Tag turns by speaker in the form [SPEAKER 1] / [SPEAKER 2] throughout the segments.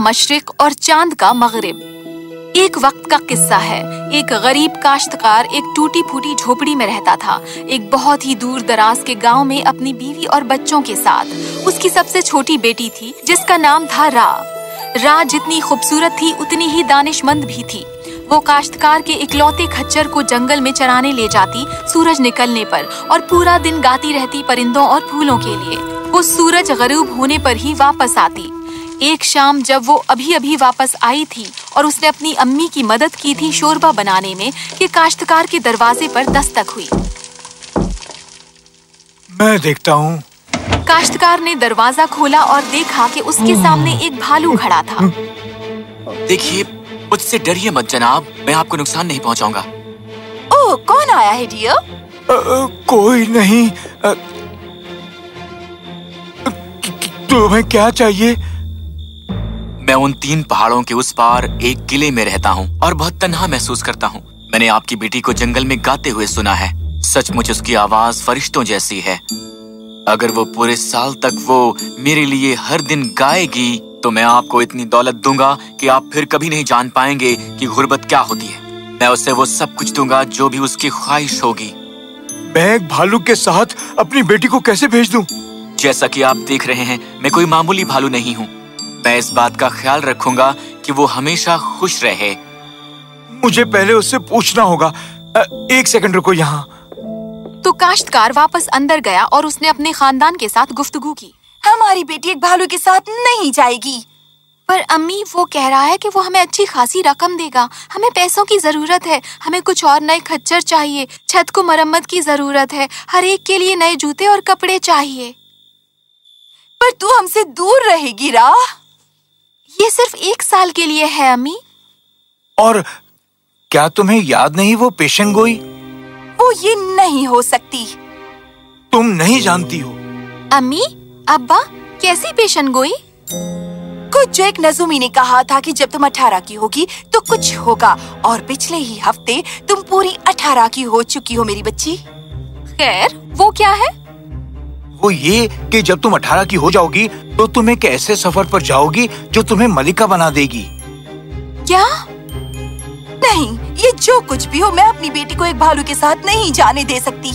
[SPEAKER 1] मशरिक और चाँद का मगरिब। एक वक्त का किस्सा है। एक गरीब काश्तकार एक टूटी फूटी झोपड़ी में रहता था। एक बहुत ही दूर दराज के गाँव में अपनी बीवी और बच्चों के साथ। उसकी सबसे छोटी बेटी थी, जिसका नाम था रा। रा जितनी खूबसूरत थी, उतनी ही दानिशमंद भी थी। वो काश्तकार के इकलौते खच्चर को जंगल में चराने ले जाती सूरज निकलने पर और पूरा दिन गाती रहती परिंदों और फूलों के लिए। वो सूरज गरूब होने पर ही वापस आती। एक शाम जब वो अभी अभी वापस आई थी और उसने अपनी अम्मी की मदद की थी शोरबा बनाने में कि काश्तकार के दरवाजे पर दस्तक हुई।
[SPEAKER 2] मैं देखता हूँ।
[SPEAKER 1] काश्तकार ने दरवाज़ा खोला और देखा कि उसके सामने एक भालू खड़ा था।
[SPEAKER 3] देखिए मुझसे डरिए मत जनाब मैं आपको नुकसान नहीं पहुंचाऊँगा।
[SPEAKER 1] ओह कौन आया है डियर?
[SPEAKER 2] कोई नहीं। अ, तु- तु- तुम्हें क्या चाहिए?
[SPEAKER 3] मैं उन तीन पहाड़ों के उस पार एक किले में रहता हूँ और बहुत तन्हा महसूस करता हूँ। मैंने आपकी बेटी को जंगल में गाते हुए सुना है। सचमुच उसकी आवाज़ फरिश्तों जैसी है। अगर वो पूरे साल तक वो मेरे लिए हर दिन गाएगी तो मैं आपको इतनी दौलत दूँगा कि आप फिर कभी नहीं जान पाएँगे कि गुर्बत क्या होती है। मैं उसे वो सब कुछ दूँगा जो भी उसकी ख्वाहिश होगी।
[SPEAKER 2] मैं एक भालू के साथ अपनी बेटी को कैसे भेज दूँ?
[SPEAKER 3] जैसा कि आप देख रहे हैं मैं कोई मामूली भालू नहीं हूँ। मैं इस बात का ख्याल रखूँगा कि वो हमेशा खुश रहे।
[SPEAKER 2] मुझे पहले उससे पूछना होगा। एक सेकंड रुको यहाँ।
[SPEAKER 1] तो काश्तकार वापस अंदर गया और उसने अपने खानदान के साथ गुफ्तगू की।
[SPEAKER 4] हमारी बेटी एक भालू के साथ नहीं जाएगी।
[SPEAKER 1] पर अम्मी वो कह रहा है कि वो हमें अच्छी खासी रकम देगा। हमें पैसों की ज़रूरत है। हमें कुछ और नए खच्चर चाहिए। छत को मरम्मत की ज़रूरत है। हर एक के लिए नए जूते और कपड़े चाहिए।
[SPEAKER 4] पर तू हमसे दूर रहेगी राह।
[SPEAKER 1] ये सिर्फ़ एक साल के लिए है अम्मी।
[SPEAKER 2] और क्या तुम्हें याद नहीं वो पेशन गोई?
[SPEAKER 4] वो ये नहीं हो सकती।
[SPEAKER 2] तुम नहीं जानती हो।
[SPEAKER 1] अम्मी अब्बा कैसी पेशन गोई?
[SPEAKER 4] कुछ जो एक नजुमी ने कहा था कि जब तुम अठारह की होगी तो कुछ होगा और पिछले ही हफ़्ते तुम पूरी अठारह की हो चुकी हो मेरी बच्ची।
[SPEAKER 1] खैर वो क्या है?
[SPEAKER 2] वो ये कि जब तुम अठारह की हो जाओगी तो तुम एक ऐसे सफ़र पर जाओगी जो तुम्हें मलिका बना देगी।
[SPEAKER 1] क्या?
[SPEAKER 4] नहीं ये जो कुछ भी हो मैं अपनी बेटी को एक भालू के साथ नहीं जाने दे सकती।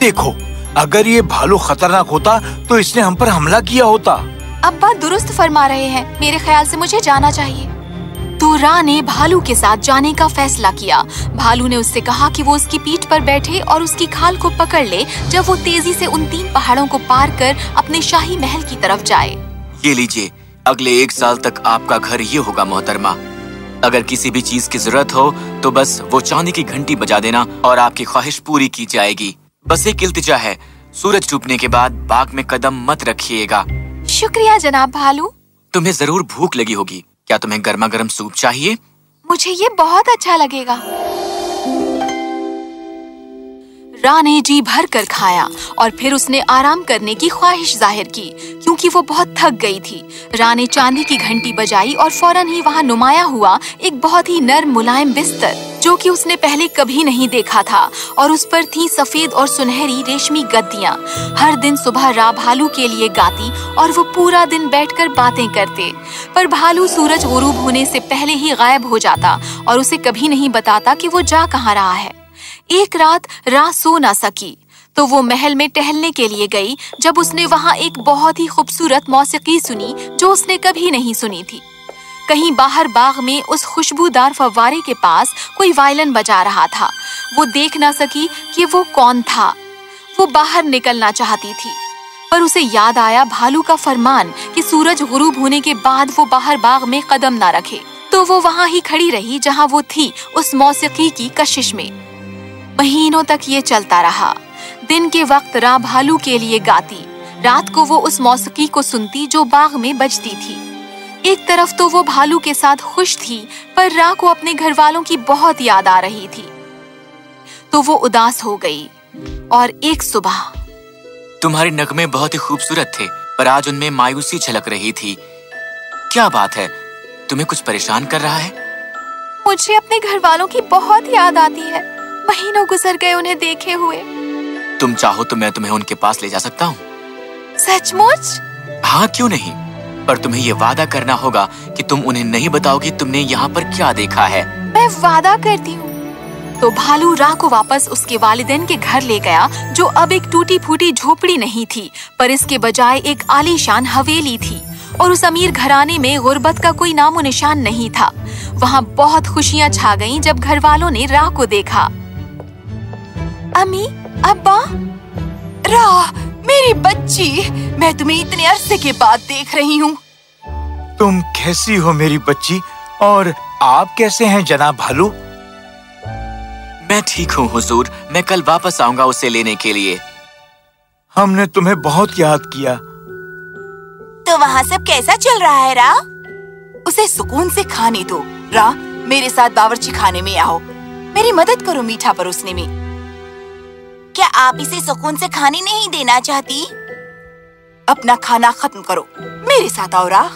[SPEAKER 2] देखो अगर ये भालू खतरनाक होता तो इसने हम पर हमला किया होता।
[SPEAKER 1] अब्बा दुरुस्त फरमा रहे हैं। मेरे ख्याल से मुझे जाना चाहिए। तो रा ने भालू के साथ जाने का फैसला किया। भालू ने उससे कहा कि वो उसकी पीठ पर बैठे और उसकी खाल को पकड़ ले जब वो तेज़ी से उन तीन पहाड़ों को पार कर अपने शाही महल की तरफ़ जाए।
[SPEAKER 3] ये लीजिए अगले एक साल तक आपका घर ये होगा मोहतरमा। अगर किसी भी चीज़ की ज़रूरत हो तो बस वो चांदी की घंटी बजा देना और आपकी ख्वाहिश पूरी की जाएगी। बस एक इल्तिजा है सूरज डूबने के बाद बाग में कदम मत रखिएगा।
[SPEAKER 1] शुक्रिया जनाब भालू।
[SPEAKER 3] तुम्हें ज़रूर भूख लगी होगी। क्या तुम्हें गर्मा गर्म सूप चाहिए?
[SPEAKER 1] मुझे ये बहुत अच्छा लगेगा। रा ने जी भर कर खाया और फिर उसने आराम करने की ख्वाहिश ज़ाहिर की, क्योंकि वो बहुत थक गई थी। रा ने चांदी की घंटी बजाई और फ़ौरन ही वहाँ नुमाया हुआ एक बहुत ही नर्म मुलायम बिस्तर जो कि उसने पहले कभी नहीं देखा था, और उस पर थी सफ़ेद और सुनहरी रेशमी गद्दियाँ। हर दिन सुबह रा भालू के लिए गाती और वो पूरा दिन बैठकर बातें करते। पर भालू सूरज गुरूब होने से पहले ही गायब हो जाता और उसे कभी नहीं बताता कि वो जा कहाँ रहा है। एक रात रा सो ना सकी तो वो महल में टहलने के लिए गई, जब उसने वहाँ एक बहुत ही खूबसूरत मौसीकी सुनी, जो उसने कभी नहीं सुनी थी। कहीं बाहर बाग में उस खुशबूदार फव्वारे के पास कोई वायलन बजा रहा था। वो देख ना सकी कि वो कौन था। वो बाहर निकलना चाहती थी। पर उसे याद आया भालू का फरमान कि सूरज गुरूब होने के बाद वो बाहर बाग में कदम ना रखे। तो वो वहाँ ही खड़ी रही जहाँ वो थी उस मौसीकी की कशिश में। महीनों तक ये चलता रहा। दिन के वक्त रा भालू के लिए गाती। रात को वो उस मौसीकी को सुनती जो बाग में बजती थी। एक तरफ़ तो वो भालू के साथ खुश थी पर रा को अपने घर वालों की बहुत याद आ रही थी। तो वो उदास हो गई और एक सुबह
[SPEAKER 3] तुम्हारे नगमे बहुत ही खूबसूरत थे पर आज उनमें मायूसी झलक रही थी। क्या बात है? तुम्हें कुछ परेशान कर रहा है?
[SPEAKER 1] मुझे अपने घर वालों की बहुत याद आती है। महीनों गुजर गए उन्हें देखे हुए।
[SPEAKER 3] तुम चाहो तो मैं तुम्हें उनके पास ले जा सकता हूँ।
[SPEAKER 1] सचमुच?
[SPEAKER 3] हाँ क्यों नहीं? पर तुम्हें ये वादा करना होगा कि तुम उन्हें नहीं बताओगी तुमने यहाँ पर क्या देखा है।
[SPEAKER 1] मैं वादा करती हूँ। तो भालू रा को वापस उसके वालिदैन के घर ले गया, जो अब एक टूटी फूटी झोपड़ी नहीं थी, पर इसके बजाय एक आलीशान हवेली थी, और उस अमीर घराने में गुर्बत का कोई नामो निशान नहीं था। वहाँ बहुत खुशियाँ छा गईं जब घर वालों ने राह को देखा। अम्मी अब्बा,
[SPEAKER 4] राह मेरी बच्ची मैं तुम्हें इतने अरसे के बाद देख रही हूँ।
[SPEAKER 2] तुम कैसी हो मेरी बच्ची? और आप कैसे हैं जनाब भालू?
[SPEAKER 3] मैं ठीक हूँ हुजूर। मैं कल वापस आऊँगा उसे लेने के लिए।
[SPEAKER 2] हमने तुम्हें बहुत याद किया।
[SPEAKER 4] तो वहाँ सब कैसा चल रहा है रा उसे सुकून से खाने दो। रा मेरे साथ बावर्ची खाने में आओ। मेरी मदद करो मीठा परोसने में। क्या आप इसे सुकून से खाने नहीं देना चाहती? अपना खाना खत्म करो। मेरे साथ आओ, राह।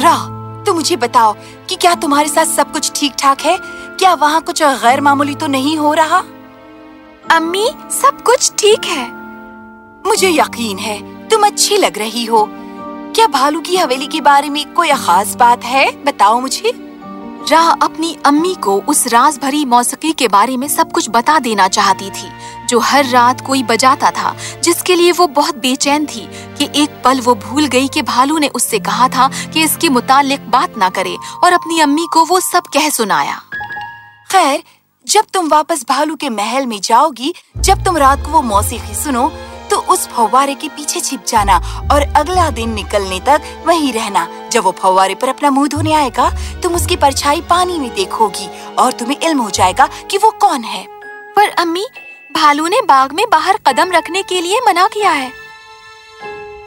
[SPEAKER 4] राह तो मुझे बताओ कि क्या तुम्हारे साथ सब कुछ ठीक ठाक है? क्या वहाँ कुछ गैर मामूली तो नहीं हो रहा?
[SPEAKER 1] अम्मी, सब कुछ ठीक है।
[SPEAKER 4] मुझे यकीन है, तुम अच्छी लग रही हो। क्या भालू की हवेली के बारे में कोई खास बात है? बताओ मुझे।
[SPEAKER 1] राह अपनी अम्मी को उस राज भरी मौसीकी के बारे में सब कुछ बता देना चाहती थी, जो हर रात कोई बजाता था, जिसके लिए वो बहुत बेचैन थी कि एक पल वो भूल गई कि भालू ने उससे कहा था कि इसके मुतालिक बात ना करे और अपनी अम्मी को वो सब कह सुनाया।
[SPEAKER 4] खैर, जब तुम वापस भालू के महल में जाओगी, जब तुम रात को वो मौसीकी सुनो तो उस फव्वारे के पीछे छिप जाना और अगला दिन निकलने तक वहीं रहना। जब वो फव्वारे पर अपना मुँह धोने आएगा तुम उसकी परछाई पानी में देखोगी और तुम्हें इल्म हो जाएगा कि वो कौन है।
[SPEAKER 1] पर अम्मी भालू ने बाग में बाहर कदम रखने के लिए मना किया है।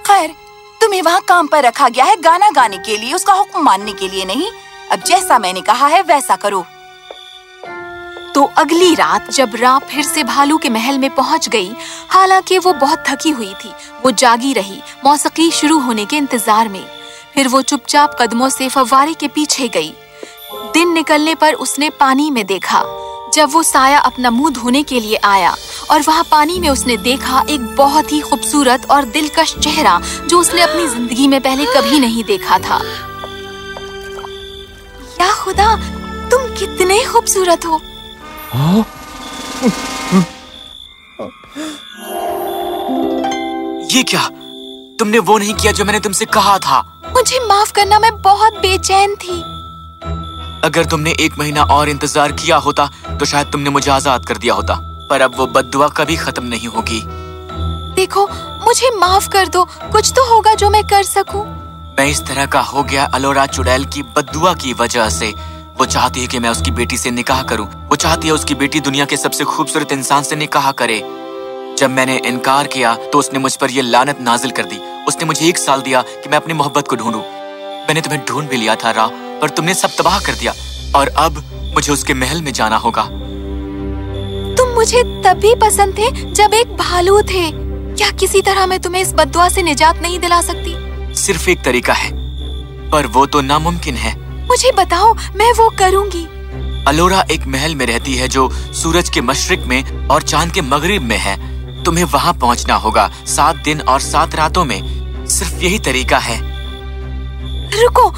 [SPEAKER 4] खैर तुम्हें वहाँ काम पर रखा गया है गाना गाने के लिए उसका हुक्म मानने के लिए नहीं। अब जैसा मैंने कहा है वैसा करो।
[SPEAKER 1] तो अगली रात जब रा फिर से भालू के महल में पहुँच गई, हालाँकि वो बहुत थकी हुई थी, वो जागी रही, मौसीकी शुरू होने के इंतज़ार में। फिर वो चुपचाप कदमों से फव्वारे के पीछे गई। दिन निकलने पर उसने पानी में देखा। जब वो साया अपना मुँह धोने के लिए आया और वहाँ पानी में उसने देखा एक बहुत ही खूबसूरत और दिलकश चेहरा जो उसने अपनी ज़िंदगी में पहले कभी नहीं देखा था। या खुदा, तुम कितने खूबसूरत हो
[SPEAKER 3] ये क्या? तुमने वो नहीं किया जो मैंने तुमसे कहा था।
[SPEAKER 1] मुझे माफ़ करना मैं बहुत बेचैन थी।
[SPEAKER 3] अगर तुमने एक महीना और इंतज़ार किया होता तो शायद तुमने मुझे आज़ाद कर दिया होता। पर अब वो बददुआ कभी खत्म नहीं होगी।
[SPEAKER 1] देखो मुझे माफ़ कर दो। कुछ तो होगा जो मैं कर सकूँ।
[SPEAKER 3] मैं इस तरह का हो गया अलोरा चुड़ैल की बदुआ की वजह से। वो चाहती है कि मैं उसकी बेटी से निकाह करूँ। वो चाहती है उसकी बेटी दुनिया के सबसे खूबसूरत इंसान से निकाह करे। जब मैंने इनकार किया तो उसने मुझ पर यह लानत नाजिल कर दी। उसने मुझे एक साल दिया कि मैं अपनी मोहब्बत को ढूंढूं। मैंने तुम्हें ढूंढ भी लिया था रा पर तुमने सब तबाह कर दिया। और अब मुझे उसके महल में जाना होगा।
[SPEAKER 1] तुम मुझे तभी पसंद थे जब एक भालू थे। क्या किसी तरह मैं तुम्हें इस बददुआ से निजात नहीं दिला सकती?
[SPEAKER 3] सिर्फ़ एक तरीका है पर वो तो नामुमकिन है।
[SPEAKER 1] मुझे बताओ मैं वो करूँगी।
[SPEAKER 3] अलोरा एक महल में रहती है जो सूरज के मशरक में और चाँद के मगरिब में है। तुम्हें वहाँ पहुँचना होगा सात दिन और सात रातों में। सिर्फ़ यही तरीका है।
[SPEAKER 1] रुको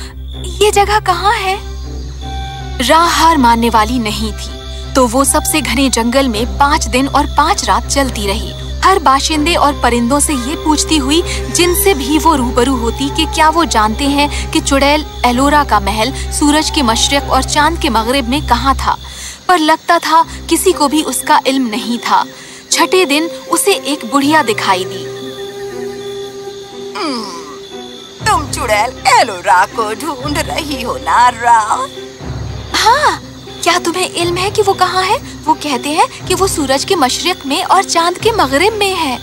[SPEAKER 1] ये जगह कहाँ है? राह हार मानने वाली नहीं थी तो वो सबसे घने जंगल में पाँच दिन और पाँच रात चलती रही। हर बाशिंदे और परिंदों से ये पूछती हुई जिनसे भी वो रूबरू होती कि क्या वो जानते हैं कि चुड़ैल एलोरा का महल सूरज के मशरक और चाँद के मगरिब में कहाँ था। पर लगता था किसी को भी उसका इल्म नहीं था। छठे दिन उसे एक बुढ़िया दिखाई दी।
[SPEAKER 4] तुम चुड़ैल एलोरा को ढूंढ रही हो ना रा
[SPEAKER 1] हाँ क्या तुम्हें इल्म है कि वो कहाँ है? वो कहते हैं कि वो सूरज के मशरक में और चाँद के मगरब में है।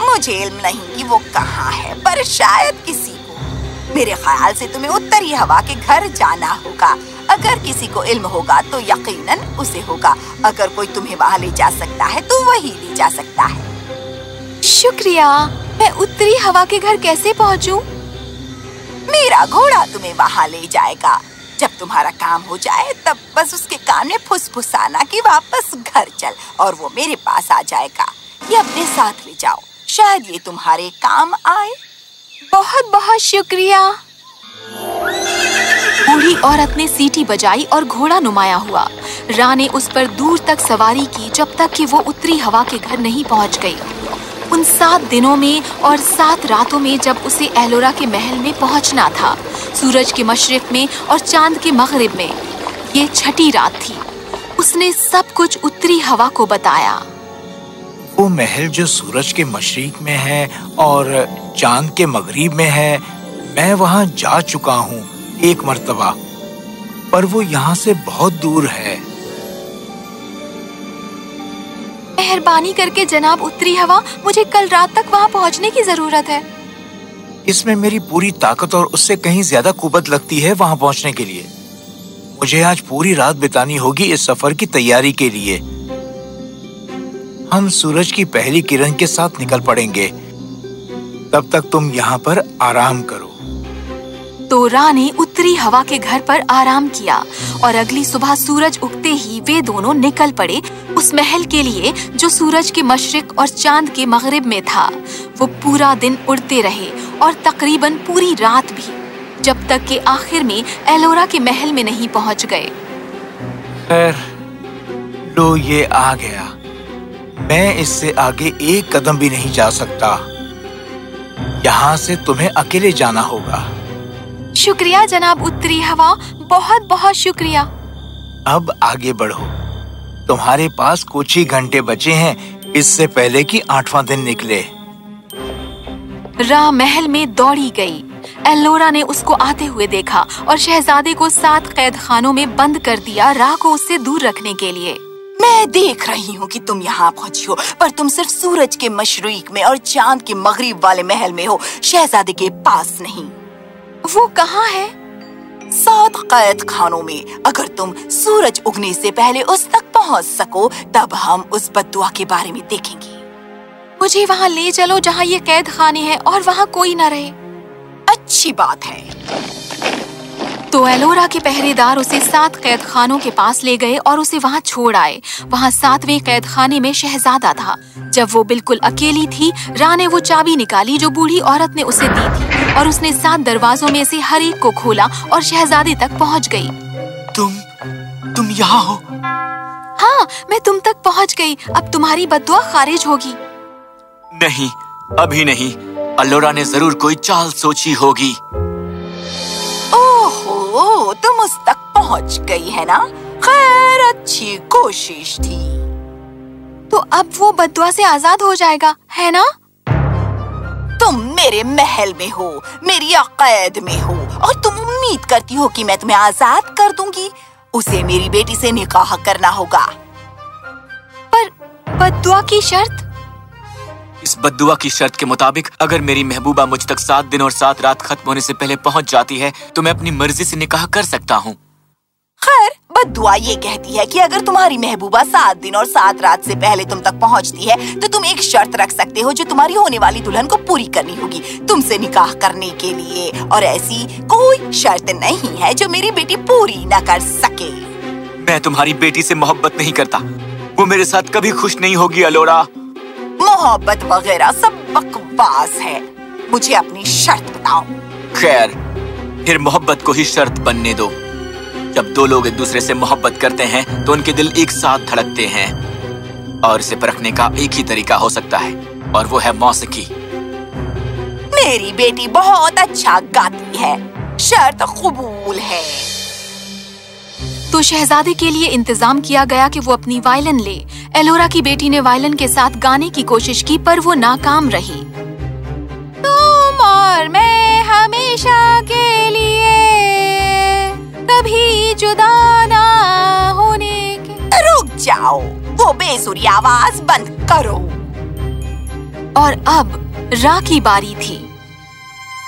[SPEAKER 4] मुझे इल्म नहीं कि वो कहाँ है, पर शायद किसी को। मेरे ख्याल से तुम्हें उत्तरी हवा के घर जाना होगा। अगर किसी को इल्म होगा तो यकीनन उसे होगा। अगर कोई तुम्हें वहाँ ले जा सकता है तो वही ले जा सकता है।
[SPEAKER 1] शुक्रिया। मैं उत्तरी हवा के घर कैसे पहुँचूं?
[SPEAKER 4] मेरा घोड़ा तुम्हें वहाँ ले जाएगा। जब तुम्हारा काम हो जाए तब बस उसके कान में फुसफुसाना कि वापस घर चल और वो मेरे पास आ जाएगा। ये अपने साथ ले जाओ। शायद ये तुम्हारे काम आए।
[SPEAKER 1] बहुत बहुत शुक्रिया। बूढ़ी औरत ने सीटी बजाई और घोड़ा नुमाया हुआ। रा ने उस पर दूर तक सवारी की जब तक कि वो उत्तरी हवा के घर नहीं पहुँच गई। उन सात दिनों में और सात रातों में जब उसे एलोरा के महल में पहुँचना था सूरज के मशरक में और चाँद के मगरिब में। ये छठी रात थी। उसने सब कुछ उत्तरी हवा को बताया।
[SPEAKER 2] वो महल जो सूरज के मशरिक में है और चाँद के मगरिब में है मैं वहाँ जा चुका हूँ एक मर्तबा। पर वो यहाँ से बहुत दूर है।
[SPEAKER 1] मेहरबानी करके जनाब उत्तरी हवा मुझे कल रात तक वहाँ पहुँचने की ज़रूरत है।
[SPEAKER 2] इसमें मेरी पूरी ताकत और उससे कहीं ज़्यादा कुबत लगती है वहाँ पहुँचने के लिए। मुझे आज पूरी रात बितानी होगी इस सफ़र की तैयारी के लिए। हम सूरज की पहली किरण के साथ निकल पड़ेंगे। तब तक तुम यहाँ पर आराम करो।
[SPEAKER 1] तो ने उत्तरी हवा के घर पर आराम किया और अगली सुबह सूरज उगते ही वे दोनों निकल पड़े उस महल के लिए जो सूरज के मशरक और चाँद के मगरिब में था। वो पूरा दिन उड़ते रहे और तकरीबन पूरी रात भी जब तक कि आखिर में एलोरा के महल में नहीं पहुँच गए।
[SPEAKER 2] खैर लो ये आ गया। मैं इससे आगे एक कदम भी नहीं जा सकता। यहाँ से तुम्हें अकेले जाना होगा।
[SPEAKER 1] शुक्रिया जनाब उत्तरी हवा बहुत बहुत शुक्रिया।
[SPEAKER 2] अब आगे बढ़ो। तुम्हारे पास कुछ ही घंटे बचे हैं इससे पहले कि आठवां दिन निकले।
[SPEAKER 1] रा महल में दौड़ी गई। एलोरा ने उसको आते हुए देखा और शहजादे को सात कैद खानों में बंद कर दिया राह को उससे दूर रखने के लिए।
[SPEAKER 4] मैं देख रही हूँ कि तुम यहाँ पहुँची हो पर तुम सिर्फ़ सूरज के मशरक में और चाँद के मगरिब वाले महल में हो शहजादे के पास नहीं।
[SPEAKER 1] वो कहाँ है?
[SPEAKER 4] सात कैद खानों में अगर तुम सूरज उगने से पहले उस तक पहुँच सको तब हम उस बदुआ के बारे में देखेंगे।
[SPEAKER 1] मुझे वहाँ ले चलो जहाँ ये कैद खाने हैं और वहाँ कोई न रहे।
[SPEAKER 4] अच्छी बात है।
[SPEAKER 1] तो एलोरा के पहरेदार उसे सात कैद खानों के पास ले गए और उसे वहाँ छोड़ आए। वहाँ सातवें कैद खाने में शहजादा था। जब वो बिल्कुल अकेली थी रा ने वो चाबी निकाली जो बूढ़ी औरत ने उसे दी थी और उसने सात दरवाजों में से हर एक को खोला और शहजादे तक पहुँच गई।
[SPEAKER 3] तुम तुम यहाँ हो?
[SPEAKER 1] हाँ मैं तुम तक पहुँच गई। अब तुम्हारी बदुआ खारिज होगी।
[SPEAKER 3] नहीं, अभी नहीं। अल्लोरा ने ज़रूर कोई चाल सोची होगी।
[SPEAKER 4] ओहो, तुम उस तक पहुँच गई है ना? खैर, अच्छी कोशिश थी।
[SPEAKER 1] तो अब वो बदुआ से आज़ाद हो जाएगा, है ना?
[SPEAKER 4] तुम मेरे महल में हो, मेरी अकैद में हो, और तुम उम्मीद करती हो कि मैं तुम्हें आज़ाद कर दूँगी। उसे मेरी बेटी से निकाह करना होगा।
[SPEAKER 1] पर बदुआ की शर्त?
[SPEAKER 3] इस बद्दुआ की शर्त के मुताबिक अगर मेरी महबूबा मुझ तक सात दिन और सात रात खत्म होने से पहले पहुँच जाती है तो मैं अपनी मर्ज़ी से निकाह कर सकता हूँ।
[SPEAKER 4] खैर बदुआ ये कहती है कि अगर तुम्हारी महबूबा सात दिन और सात रात से पहले तुम तक पहुँचती है तो तुम एक शर्त रख सकते हो जो तुम्हारी होने वाली दुल्हन को पूरी करनी होगी तुमसे निकाह करने के लिए। और ऐसी कोई शर्त नहीं है जो मेरी बेटी पूरी न कर सके।
[SPEAKER 3] मैं तुम्हारी बेटी से मोहब्बत नहीं करता। वो मेरे साथ कभी खुश नहीं होगी अलोरा।
[SPEAKER 4] मोहब्बत वगैरह सब बकवास है। मुझे अपनी शर्त बताओ।
[SPEAKER 3] खैर फिर मोहब्बत को ही शर्त बनने दो। जब दो लोग एक दूसरे से मोहब्बत करते हैं तो उनके दिल एक साथ धड़कते हैं। और इसे परखने का एक ही तरीका हो सकता है और वो है मौसीकी।
[SPEAKER 4] मेरी बेटी बहुत अच्छा गाती है। शर्त कबूल है।
[SPEAKER 1] तो शहजादे के लिए इंतज़ाम किया गया कि वो अपनी वायलन ले। एलोरा की बेटी ने वायलन के साथ गाने की कोशिश की पर वो नाकाम रही। तुम और मैं हमेशा के लिए कभी जुदा ना होने के
[SPEAKER 4] रुक जाओ वो बेसुरी आवाज़ बंद करो।
[SPEAKER 1] और अब रा की बारी थी।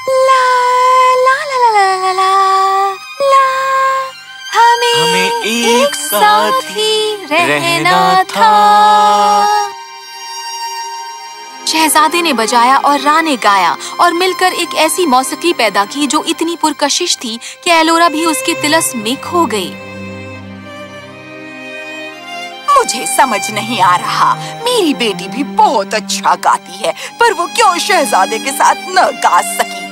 [SPEAKER 1] ला ला ला ला ला ला, ला, ला। हमें,
[SPEAKER 3] हमें एक साथ ही
[SPEAKER 1] रहना
[SPEAKER 3] रहना
[SPEAKER 1] था। शहजादे ने बजाया और रा ने गाया और मिलकर एक ऐसी मौसीकी पैदा की जो इतनी पुरकशिश थी कि एलोरा भी उसके तिलस में खो गई।
[SPEAKER 4] मुझे समझ नहीं आ रहा। मेरी बेटी भी बहुत अच्छा गाती है पर वो क्यों शहजादे के साथ न गा सकी?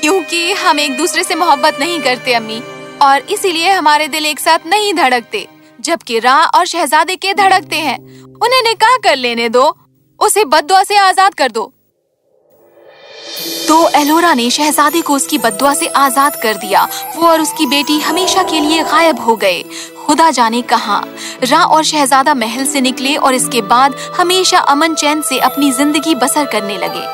[SPEAKER 1] क्योंकि हम एक दूसरे से मोहब्बत नहीं करते अम्मी। और इसीलिए हमारे दिल एक साथ नहीं धड़कते, जबकि रा और शहजादे के धड़कते हैं। उन्हें निकाह कर लेने दो, उसे बददुआ से आज़ाद कर दो। तो एलोरा ने शहजादे को उसकी बददुआ से आज़ाद कर दिया। वो और उसकी बेटी हमेशा के लिए गायब हो गए। खुदा जाने कहा। रा और शहजादा महल से निकले और इसके बाद हमेशा अमन चैन से अपनी ज़िंदगी बसर करने लगे।